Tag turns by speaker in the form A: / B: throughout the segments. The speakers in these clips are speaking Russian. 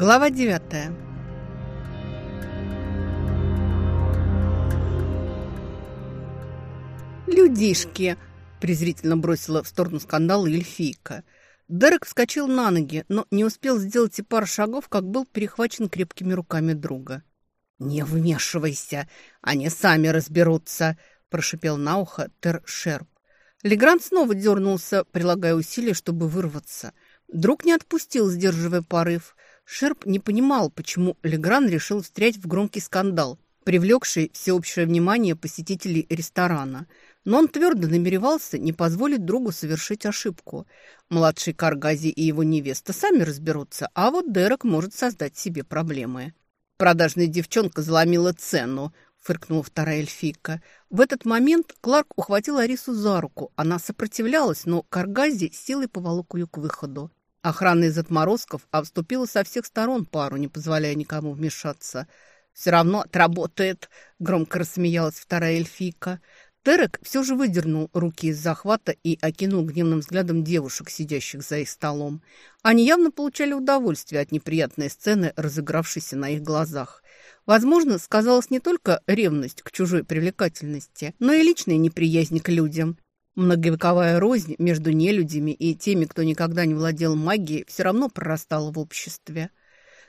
A: Глава девятая. «Людишки!» – презрительно бросила в сторону скандала эльфийка. Дерек вскочил на ноги, но не успел сделать и пару шагов, как был перехвачен крепкими руками друга. «Не вмешивайся, они сами разберутся!» – прошипел на ухо Тер Шерп. Легрант снова дернулся, прилагая усилия, чтобы вырваться. Друг не отпустил, сдерживая порыв. Шерп не понимал, почему Легран решил встрять в громкий скандал, привлекший всеобщее внимание посетителей ресторана. Но он твердо намеревался не позволить другу совершить ошибку. Младший Каргази и его невеста сами разберутся, а вот Дерек может создать себе проблемы. Продажная девчонка заломила цену, фыркнула вторая эльфийка. В этот момент Кларк ухватил Арису за руку. Она сопротивлялась, но Каргази силой поволок ее к выходу. Охрана из отморозков обступила со всех сторон пару, не позволяя никому вмешаться. «Все равно отработает», — громко рассмеялась вторая эльфийка. Терек все же выдернул руки из захвата и окинул гневным взглядом девушек, сидящих за их столом. Они явно получали удовольствие от неприятной сцены, разыгравшейся на их глазах. Возможно, сказалась не только ревность к чужой привлекательности, но и личная неприязнь к людям. Многовековая рознь между нелюдями и теми, кто никогда не владел магией, все равно прорастала в обществе.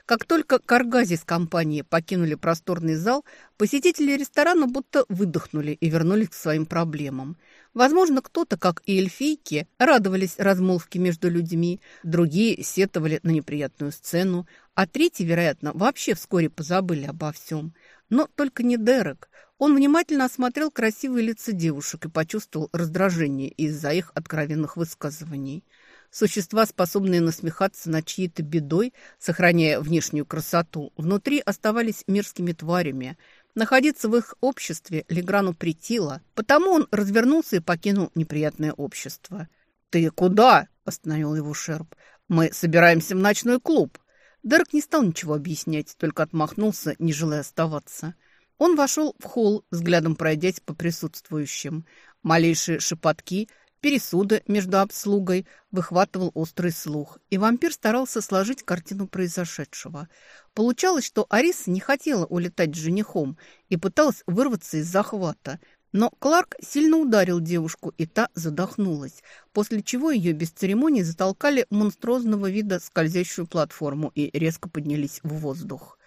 A: Как только Каргази с компанией покинули просторный зал, посетители ресторана будто выдохнули и вернулись к своим проблемам. Возможно, кто-то, как и эльфийки, радовались размолвке между людьми, другие сетовали на неприятную сцену, а третьи, вероятно, вообще вскоре позабыли обо всем. Но только не Дерек. Он внимательно осмотрел красивые лица девушек и почувствовал раздражение из-за их откровенных высказываний. Существа, способные насмехаться над чьей-то бедой, сохраняя внешнюю красоту, внутри оставались мерзкими тварями. Находиться в их обществе Леграну притило, потому он развернулся и покинул неприятное общество. «Ты куда?» – остановил его Шерп. «Мы собираемся в ночной клуб». Дерек не стал ничего объяснять, только отмахнулся, не желая оставаться. Он вошел в холл, взглядом пройдясь по присутствующим. Малейшие шепотки – пересуды между обслугой, выхватывал острый слух, и вампир старался сложить картину произошедшего. Получалось, что Ариса не хотела улетать с женихом и пыталась вырваться из захвата, но Кларк сильно ударил девушку, и та задохнулась, после чего ее без церемоний затолкали монструозного вида скользящую платформу и резко поднялись в воздух.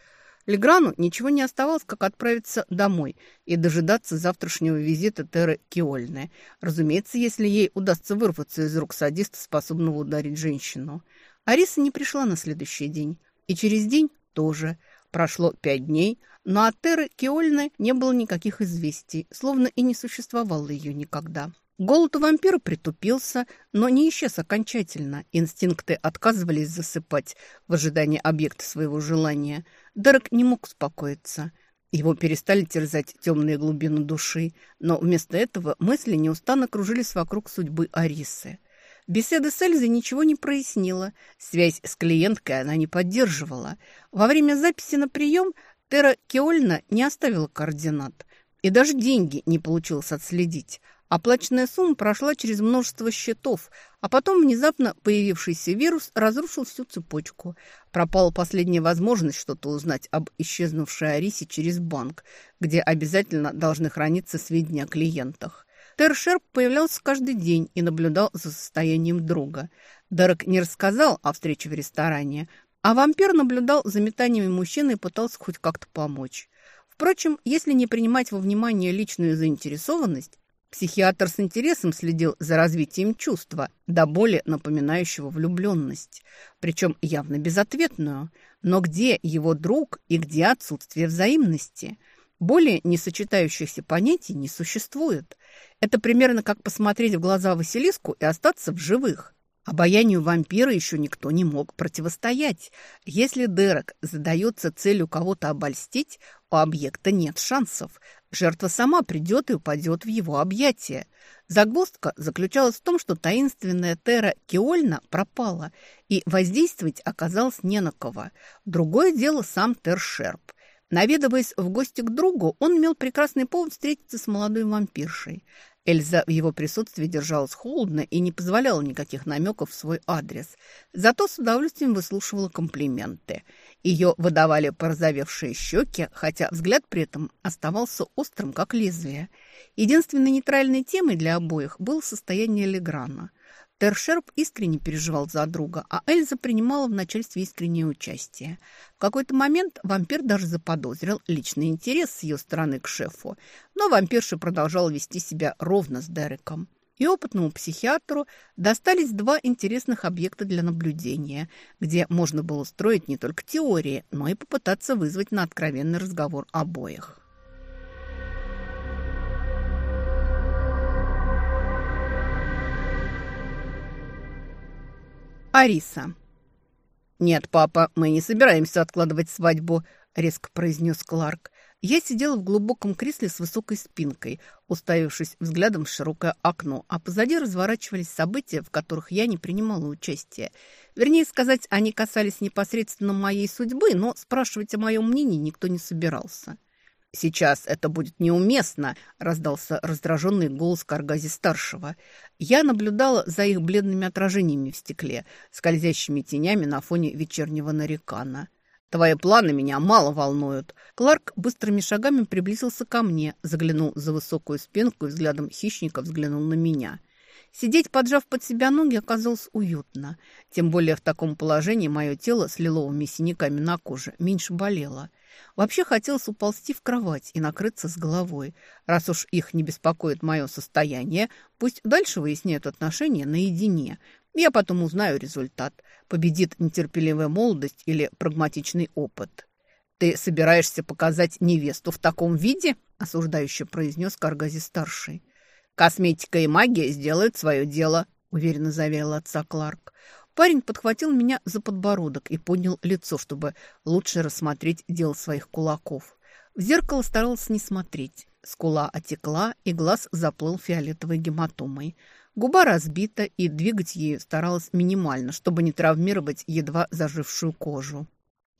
A: Леграну ничего не оставалось, как отправиться домой и дожидаться завтрашнего визита Теры Киольны. Разумеется, если ей удастся вырваться из рук садиста, способного ударить женщину. Ариса не пришла на следующий день. И через день тоже. Прошло пять дней, но от Теры Киольны не было никаких известий, словно и не существовало ее никогда. Голод у вампира притупился, но не исчез окончательно. Инстинкты отказывались засыпать в ожидании объекта своего желания. Дерек не мог успокоиться. Его перестали терзать темные глубины души, но вместо этого мысли неустанно кружились вокруг судьбы Арисы. Беседа с Эльзой ничего не прояснила. Связь с клиенткой она не поддерживала. Во время записи на прием Тера Кеольна не оставила координат. И даже деньги не получилось отследить – Оплаченная сумма прошла через множество счетов, а потом внезапно появившийся вирус разрушил всю цепочку. Пропала последняя возможность что-то узнать об исчезнувшей Арисе через банк, где обязательно должны храниться сведения о клиентах. Тершерп появлялся каждый день и наблюдал за состоянием друга. Дерек не рассказал о встрече в ресторане, а вампир наблюдал за метаниями мужчины и пытался хоть как-то помочь. Впрочем, если не принимать во внимание личную заинтересованность, Психиатр с интересом следил за развитием чувства, до боли напоминающего влюбленность, причем явно безответную. Но где его друг и где отсутствие взаимности? Более несочетающихся понятий не существует. Это примерно как посмотреть в глаза Василиску и остаться в живых. Обаянию вампира еще никто не мог противостоять. Если Дерек задается целью кого-то обольстить, у объекта нет шансов. Жертва сама придет и упадет в его объятия. Загвоздка заключалась в том, что таинственная Тера Киольна пропала, и воздействовать оказалось не на кого. Другое дело сам Тершерп. Наведываясь в гости к другу, он имел прекрасный повод встретиться с молодой вампиршей. Эльза в его присутствии держалась холодно и не позволяла никаких намеков в свой адрес. Зато с удовольствием выслушивала комплименты. Ее выдавали порозовевшие щеки, хотя взгляд при этом оставался острым, как лезвие. Единственной нейтральной темой для обоих было состояние Леграна. Тершерп искренне переживал за друга, а Эльза принимала в начальстве искреннее участие. В какой-то момент вампир даже заподозрил личный интерес с ее стороны к шефу, но вампирша продолжала вести себя ровно с Дереком. И опытному психиатру достались два интересных объекта для наблюдения, где можно было строить не только теории, но и попытаться вызвать на откровенный разговор обоих. Ариса. «Нет, папа, мы не собираемся откладывать свадьбу», — резко произнес Кларк. Я сидела в глубоком кресле с высокой спинкой, уставившись взглядом в широкое окно, а позади разворачивались события, в которых я не принимала участия. Вернее сказать, они касались непосредственно моей судьбы, но спрашивать о моем мнении никто не собирался. «Сейчас это будет неуместно», – раздался раздраженный голос Каргази-старшего. Я наблюдала за их бледными отражениями в стекле, скользящими тенями на фоне вечернего нарекана. «Твои планы меня мало волнуют». Кларк быстрыми шагами приблизился ко мне, заглянул за высокую спинку и взглядом хищника взглянул на меня. Сидеть, поджав под себя ноги, оказалось уютно. Тем более в таком положении мое тело с лиловыми синяками на коже меньше болело. Вообще хотелось уползти в кровать и накрыться с головой. Раз уж их не беспокоит мое состояние, пусть дальше выясняют отношения наедине. Я потом узнаю результат. Победит нетерпеливая молодость или прагматичный опыт. «Ты собираешься показать невесту в таком виде?» – осуждающе произнес Каргази-старший. «Косметика и магия сделают свое дело», – уверенно заверил отца Кларк. Парень подхватил меня за подбородок и поднял лицо, чтобы лучше рассмотреть дело своих кулаков. В зеркало старался не смотреть. Скула отекла, и глаз заплыл фиолетовой гематомой. Губа разбита, и двигать ею старалась минимально, чтобы не травмировать едва зажившую кожу.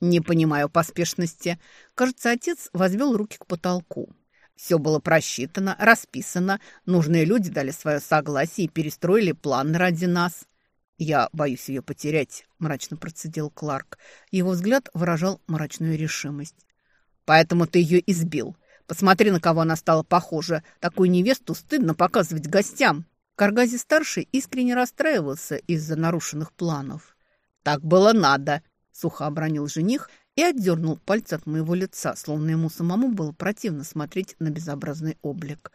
A: «Не понимаю поспешности». Кажется, отец возвел руки к потолку. Все было просчитано, расписано. Нужные люди дали свое согласие и перестроили план ради нас. «Я боюсь ее потерять», – мрачно процедил Кларк. Его взгляд выражал мрачную решимость. «Поэтому ты ее избил. Посмотри, на кого она стала похожа. Такую невесту стыдно показывать гостям». Каргази-старший искренне расстраивался из-за нарушенных планов. «Так было надо», – сухо обронил жених и отдернул пальцы от моего лица, словно ему самому было противно смотреть на безобразный облик.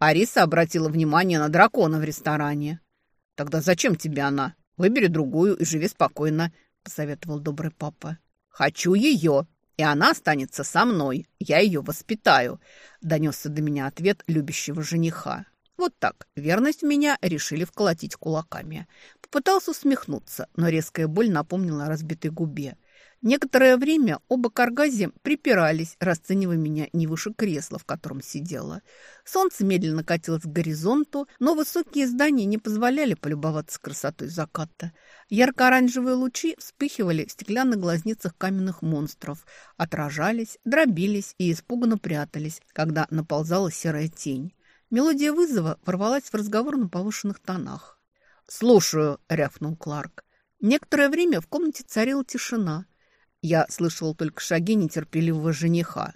A: Ариса обратила внимание на дракона в ресторане. «Тогда зачем тебе она?» Выбери другую и живи спокойно», – посоветовал добрый папа. «Хочу ее, и она останется со мной. Я ее воспитаю», – донесся до меня ответ любящего жениха. Вот так, верность меня решили вколотить кулаками. Попытался усмехнуться, но резкая боль напомнила о разбитой губе. Некоторое время оба каргази припирались, расценивая меня не выше кресла, в котором сидела. Солнце медленно катилось к горизонту, но высокие здания не позволяли полюбоваться красотой заката. Ярко-оранжевые лучи вспыхивали в стеклянных глазницах каменных монстров, отражались, дробились и испуганно прятались, когда наползала серая тень. Мелодия вызова ворвалась в разговор на повышенных тонах. «Слушаю», — рявкнул Кларк. Некоторое время в комнате царила тишина — я слышал только шаги нетерпеливого жениха.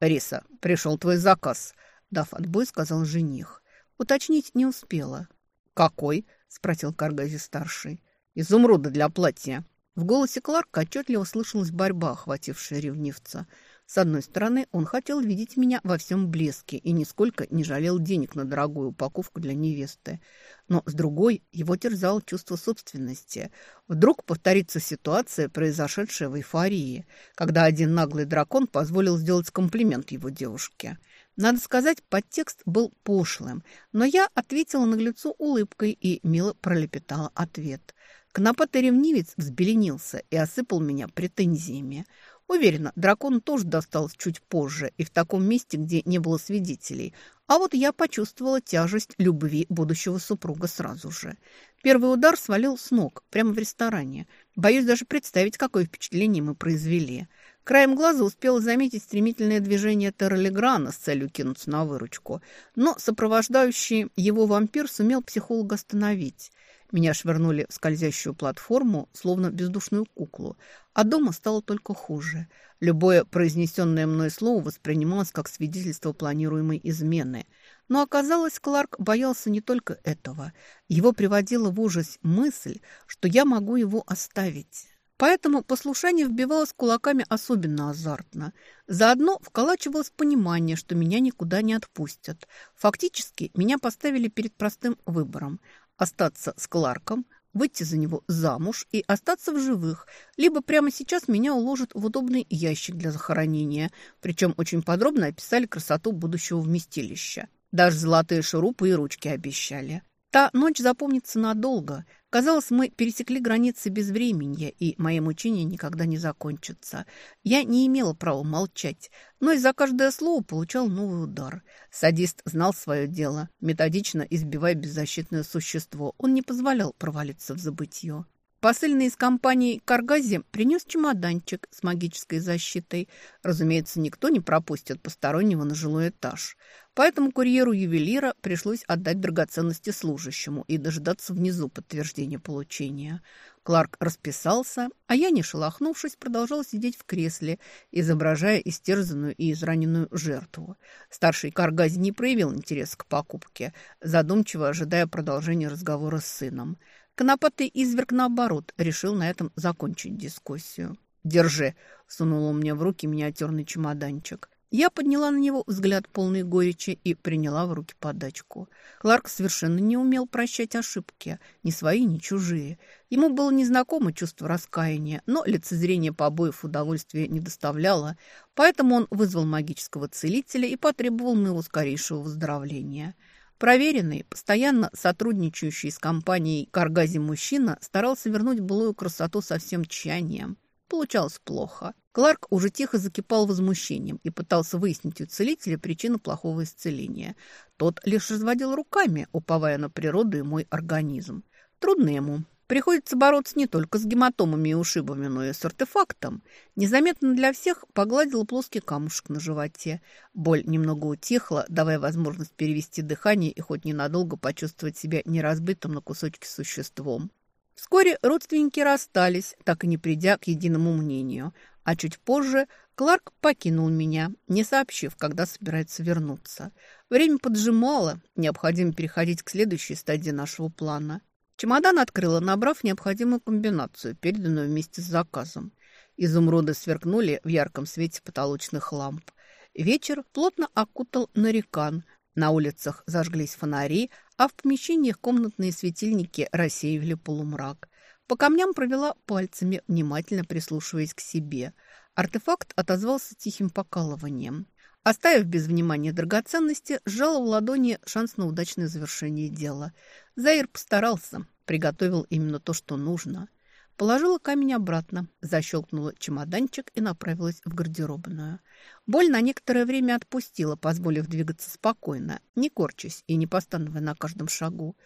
A: «Риса, пришел твой заказ», — дав отбой, сказал жених. Уточнить не успела. «Какой?» — спросил Каргази-старший. «Изумруда для платья». В голосе Кларка отчетливо слышалась борьба, охватившая ревнивца. С одной стороны, он хотел видеть меня во всем блеске и нисколько не жалел денег на дорогую упаковку для невесты. Но с другой, его терзало чувство собственности. Вдруг повторится ситуация, произошедшая в эйфории, когда один наглый дракон позволил сделать комплимент его девушке. Надо сказать, подтекст был пошлым, но я ответила наглецу улыбкой и мило пролепетала ответ. Конопатый ревнивец взбеленился и осыпал меня претензиями. Уверена, дракон тоже достался чуть позже и в таком месте, где не было свидетелей. А вот я почувствовала тяжесть любви будущего супруга сразу же. Первый удар свалил с ног, прямо в ресторане. Боюсь даже представить, какое впечатление мы произвели. Краем глаза успела заметить стремительное движение Терролиграна с целью кинуться на выручку, но сопровождающий его вампир сумел психолога остановить. Меня швырнули в скользящую платформу, словно бездушную куклу, а дома стало только хуже. Любое произнесенное мной слово воспринималось как свидетельство планируемой измены. Но оказалось, Кларк боялся не только этого. Его приводила в ужас мысль, что я могу его оставить. Поэтому послушание вбивалось кулаками особенно азартно. Заодно вколачивалось понимание, что меня никуда не отпустят. Фактически меня поставили перед простым выбором – остаться с Кларком, выйти за него замуж и остаться в живых, либо прямо сейчас меня уложат в удобный ящик для захоронения, причем очень подробно описали красоту будущего вместилища. Даже золотые шурупы и ручки обещали. Та ночь запомнится надолго. Казалось, мы пересекли границы безвременья, и мои мучения никогда не закончатся. Я не имела права молчать, но из-за каждое слово получал новый удар. Садист знал свое дело, методично избивая беззащитное существо. Он не позволял провалиться в забытье. Посыльный из компании «Каргази» принес чемоданчик с магической защитой. Разумеется, никто не пропустит постороннего на жилой этаж. Поэтому курьеру ювелира пришлось отдать драгоценности служащему и дожидаться внизу подтверждения получения. Кларк расписался, а я, не шелохнувшись, продолжал сидеть в кресле, изображая истерзанную и израненную жертву. Старший Каргази не проявил интерес к покупке, задумчиво ожидая продолжения разговора с сыном. Конопатый изверг, наоборот, решил на этом закончить дискуссию. «Держи!» – сунул он мне в руки миниатюрный чемоданчик. Я подняла на него взгляд полный горечи и приняла в руки подачку. Кларк совершенно не умел прощать ошибки, ни свои, ни чужие. Ему было незнакомо чувство раскаяния, но лицезрение побоев удовольствия не доставляло, поэтому он вызвал магического целителя и потребовал моего скорейшего выздоровления – Проверенный, постоянно сотрудничающий с компанией «Каргази» мужчина старался вернуть былую красоту со всем тщанием. Получалось плохо. Кларк уже тихо закипал возмущением и пытался выяснить у целителя причину плохого исцеления. Тот лишь разводил руками, уповая на природу и мой организм. Трудно ему. Приходится бороться не только с гематомами и ушибами, но и с артефактом. Незаметно для всех погладила плоский камушек на животе. Боль немного утихла, давая возможность перевести дыхание и хоть ненадолго почувствовать себя неразбитым на кусочки существом. Вскоре родственники расстались, так и не придя к единому мнению. А чуть позже Кларк покинул меня, не сообщив, когда собирается вернуться. Время поджимало, необходимо переходить к следующей стадии нашего плана – Чемодан открыла, набрав необходимую комбинацию, переданную вместе с заказом. Изумруды сверкнули в ярком свете потолочных ламп. Вечер плотно окутал нарекан. На улицах зажглись фонари, а в помещениях комнатные светильники рассеивали полумрак. По камням провела пальцами, внимательно прислушиваясь к себе. Артефакт отозвался тихим покалыванием. Оставив без внимания драгоценности, сжала в ладони шанс на удачное завершение дела. Заир постарался, приготовил именно то, что нужно. Положила камень обратно, защелкнула чемоданчик и направилась в гардеробную. Боль на некоторое время отпустила, позволив двигаться спокойно, не корчась и не постановая на каждом шагу.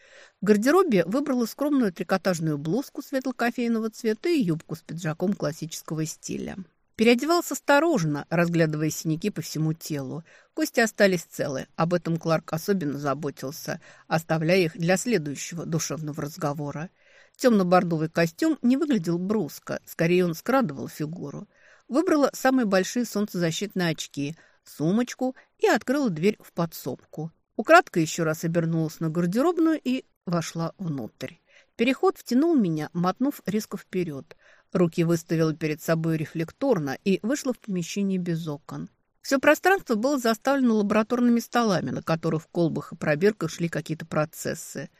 A: В гардеробе выбрала скромную трикотажную блузку светло-кофейного цвета и юбку с пиджаком классического стиля. Переодевался осторожно, разглядывая синяки по всему телу. Кости остались целы. Об этом Кларк особенно заботился, оставляя их для следующего душевного разговора. Темно-бордовый костюм не выглядел бруско, скорее он скрадывал фигуру. Выбрала самые большие солнцезащитные очки, сумочку и открыла дверь в подсобку. Украдко еще раз обернулась на гардеробную и вошла внутрь. Переход втянул меня, мотнув резко вперед. Руки выставила перед собой рефлекторно и вышла в помещение без окон. Все пространство было заставлено лабораторными столами, на которых в колбах и пробирках шли какие-то процессы.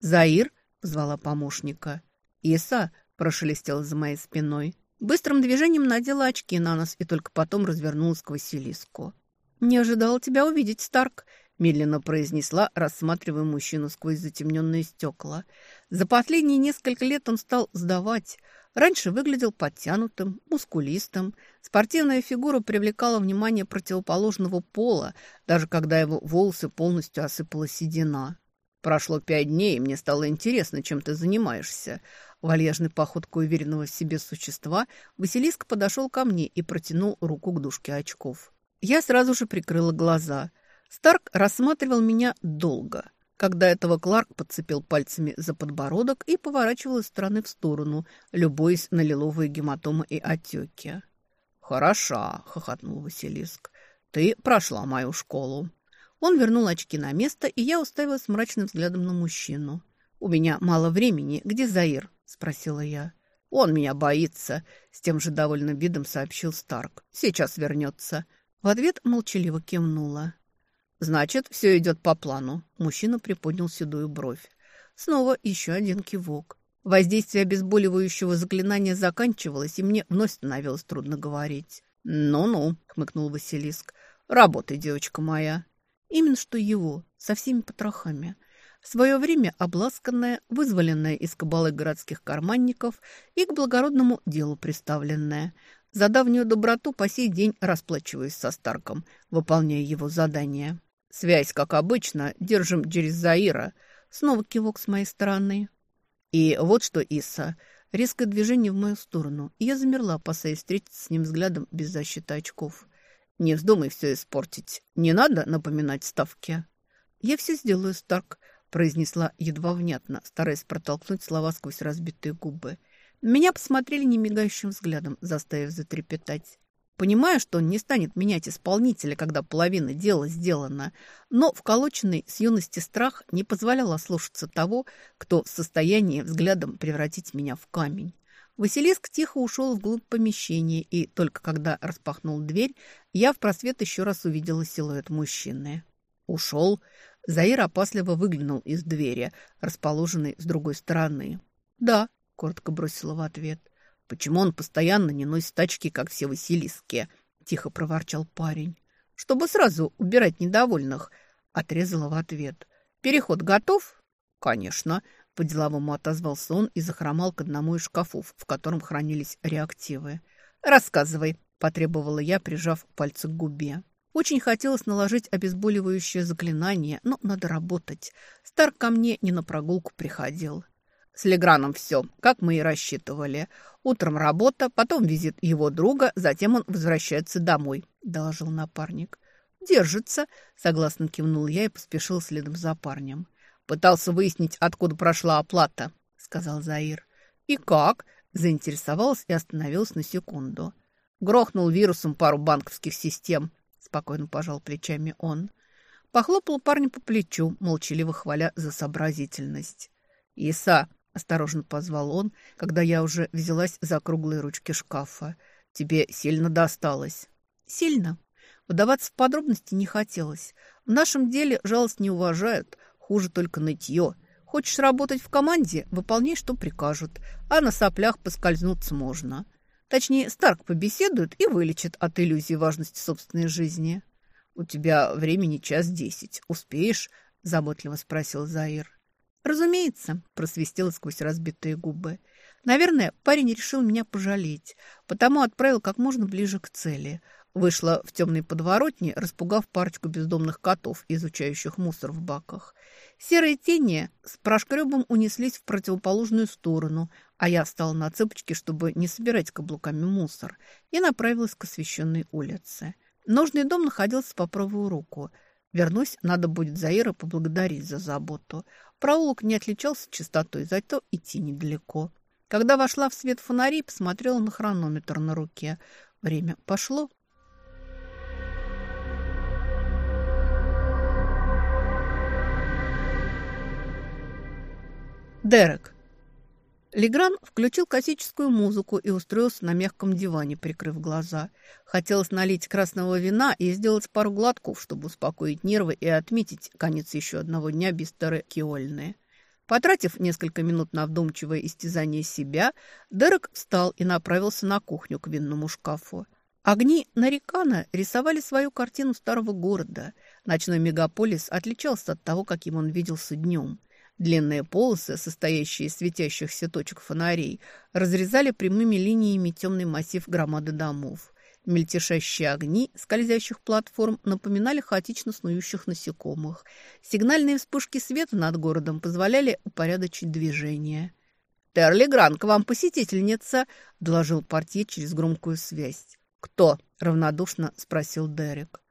A: «Заир?» – позвала помощника. «Иса?» – прошелестела за моей спиной. Быстрым движением надела очки на нос и только потом развернулась к Василиску. «Не ожидала тебя увидеть, Старк», – медленно произнесла, рассматривая мужчину сквозь затемненные стекла. За последние несколько лет он стал сдавать – Раньше выглядел подтянутым, мускулистым. Спортивная фигура привлекала внимание противоположного пола, даже когда его волосы полностью осыпала седина. Прошло пять дней, и мне стало интересно, чем ты занимаешься. Вальяжной походкой уверенного в себе существа Василиск подошел ко мне и протянул руку к дужке очков. Я сразу же прикрыла глаза. Старк рассматривал меня долго. Когда этого Кларк подцепил пальцами за подбородок и поворачивал из стороны в сторону, любуясь на лиловые гематомы и отеки. «Хороша», — хохотнул Василиск. «Ты прошла мою школу». Он вернул очки на место, и я уставилась мрачным взглядом на мужчину. «У меня мало времени. Где Заир?» – спросила я. «Он меня боится», – с тем же довольным видом сообщил Старк. «Сейчас вернется». В ответ молчаливо кивнула. «Значит, все идет по плану». Мужчина приподнял седую бровь. Снова еще один кивок. Воздействие обезболивающего заклинания заканчивалось, и мне вновь становилось трудно говорить. «Ну-ну», — хмыкнул Василиск, — «работай, девочка моя». Именно что его, со всеми потрохами. В свое время обласканная, вызволенная из кабалы городских карманников и к благородному делу приставленная. За давнюю доброту по сей день расплачиваюсь со Старком, выполняя его задания. Связь, как обычно, держим через Заира. Снова кивок с моей стороны. И вот что, Иса, резкое движение в мою сторону, и я замерла, опасаясь встретиться с ним взглядом без защиты очков. Не вздумай все испортить. Не надо напоминать ставки. Я все сделаю, Старк, произнесла едва внятно, стараясь протолкнуть слова сквозь разбитые губы. Меня посмотрели немигающим взглядом, заставив затрепетать. Понимаю, что он не станет менять исполнителя, когда половина дела сделана, но вколоченный с юности страх не позволял ослушаться того, кто в состоянии взглядом превратить меня в камень. Василиск тихо ушел вглубь помещения, и только когда распахнул дверь, я в просвет еще раз увидела силуэт мужчины. Ушел. Заир опасливо выглянул из двери, расположенной с другой стороны. «Да», — коротко бросила в ответ. «Почему он постоянно не носит тачки, как все Василиски?» — тихо проворчал парень. «Чтобы сразу убирать недовольных», — отрезала в ответ. «Переход готов?» «Конечно», по-деловому отозвался он и захромал к одному из шкафов, в котором хранились реактивы. «Рассказывай», – потребовала я, прижав пальцы к губе. Очень хотелось наложить обезболивающее заклинание, но надо работать. Стар ко мне не на прогулку приходил. С Леграном все, как мы и рассчитывали. Утром работа, потом визит его друга, затем он возвращается домой, – доложил напарник. «Держится», – согласно кивнул я и поспешил следом за парнем. Пытался выяснить, откуда прошла оплата», — сказал Заир. «И как?» — заинтересовалась и остановилась на секунду. «Грохнул вирусом пару банковских систем», — спокойно пожал плечами он. Похлопал парня по плечу, молчаливо хваля за сообразительность. «Иса!» — осторожно позвал он, когда я уже взялась за круглые ручки шкафа. «Тебе сильно досталось?» «Сильно?» Вдаваться в подробности не хотелось. В нашем деле жалость не уважают, Хуже только нытье. Хочешь работать в команде – выполняй, что прикажут. А на соплях поскользнуться можно. Точнее, Старк побеседует и вылечит от иллюзии важности собственной жизни. «У тебя времени час десять. Успеешь?» – заботливо спросил Заир. «Разумеется», – просвистел сквозь разбитые губы. «Наверное, парень решил меня пожалеть, потому отправил как можно ближе к цели. Вышла в темной подворотне, распугав парочку бездомных котов, изучающих мусор в баках. Серые тени с прошкребом унеслись в противоположную сторону, а я встала на цыпочки, чтобы не собирать каблуками мусор, и направилась к освещенной улице. Нужный дом находился по правую руку. Вернусь, надо будет Заира поблагодарить за заботу. Проулок не отличался чистотой, зато идти недалеко. Когда вошла в свет фонарей, посмотрела на хронометр на руке. Время пошло. Дерек. Легран включил классическую музыку и устроился на мягком диване, прикрыв глаза. Хотелось налить красного вина и сделать пару глотков, чтобы успокоить нервы и отметить конец еще одного дня без старой Киольны. Потратив несколько минут на вдумчивое истязание себя, Дерек встал и направился на кухню к винному шкафу. Огни Нарикана рисовали свою картину старого города. Ночной мегаполис отличался от того, каким он виделся днем – Длинные полосы, состоящие из светящихся точек фонарей, разрезали прямыми линиями темный массив громады домов. Мельтешащие огни скользящих платформ напоминали хаотично снующих насекомых. Сигнальные вспышки света над городом позволяли упорядочить движение. «Терли Гран, к вам посетительница!» – доложил портье через громкую связь. «Кто?» – равнодушно спросил Дерек.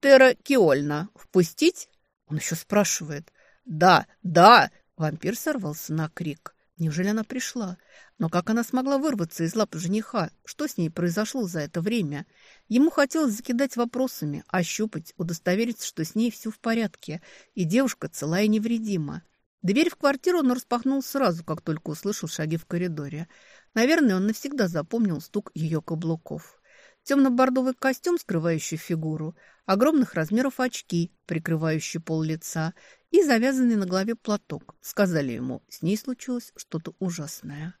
A: «Тера Киольна. Впустить?» Он еще спрашивает. «Да, да!» – вампир сорвался на крик. Неужели она пришла? Но как она смогла вырваться из лап жениха? Что с ней произошло за это время? Ему хотелось закидать вопросами, ощупать, удостовериться, что с ней все в порядке, и девушка цела и невредима. Дверь в квартиру он распахнул сразу, как только услышал шаги в коридоре. Наверное, он навсегда запомнил стук ее каблуков. Темно-бордовый костюм, скрывающий фигуру, огромных размеров очки, прикрывающие пол лица, и завязанный на голове платок. Сказали ему, с ней случилось что-то ужасное.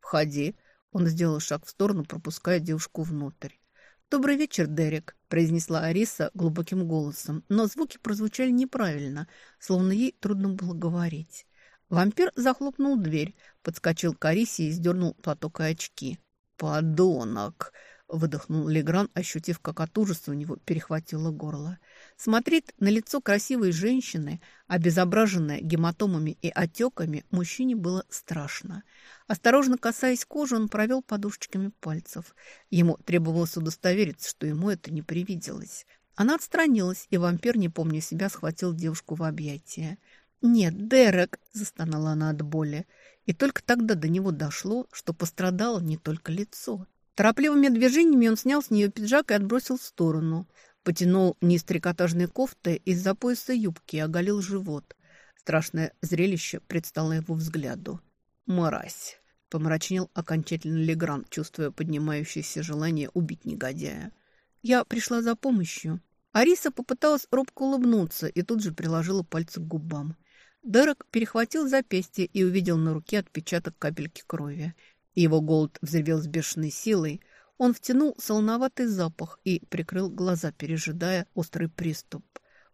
A: «Входи». Он сделал шаг в сторону, пропуская девушку внутрь. «Добрый вечер, Дерек», – произнесла Ариса глубоким голосом, но звуки прозвучали неправильно, словно ей трудно было говорить. Вампир захлопнул дверь, подскочил к Арисе и сдернул платок и очки. «Подонок!» выдохнул Легран, ощутив, как от ужаса у него перехватило горло. Смотреть на лицо красивой женщины, обезображенное гематомами и отеками, мужчине было страшно. Осторожно касаясь кожи, он провел подушечками пальцев. Ему требовалось удостовериться, что ему это не привиделось. Она отстранилась, и вампир, не помня себя, схватил девушку в объятия. «Нет, Дерек!» – застонала она от боли. И только тогда до него дошло, что пострадало не только лицо – Торопливыми движениями он снял с нее пиджак и отбросил в сторону. Потянул низ трикотажной кофты из-за пояса юбки и оголил живот. Страшное зрелище предстало его взгляду. «Мразь!» — помрачнел окончательно Легран, чувствуя поднимающееся желание убить негодяя. «Я пришла за помощью». Ариса попыталась робко улыбнуться и тут же приложила пальцы к губам. Дерек перехватил запястье и увидел на руке отпечаток капельки крови. Его голод взревел с бешеной силой. Он втянул солоноватый запах и прикрыл глаза, пережидая острый приступ.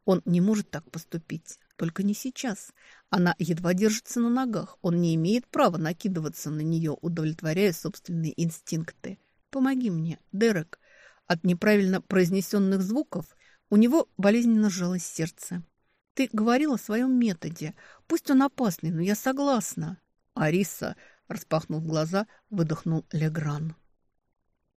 A: Он не может так поступить, только не сейчас. Она едва держится на ногах. Он не имеет права накидываться на нее, удовлетворяя собственные инстинкты. «Помоги мне, Дерек». От неправильно произнесенных звуков у него болезненно сжалось сердце. «Ты говорил о своем методе. Пусть он опасный, но я согласна». «Ариса», Распахнув глаза, выдохнул Легран.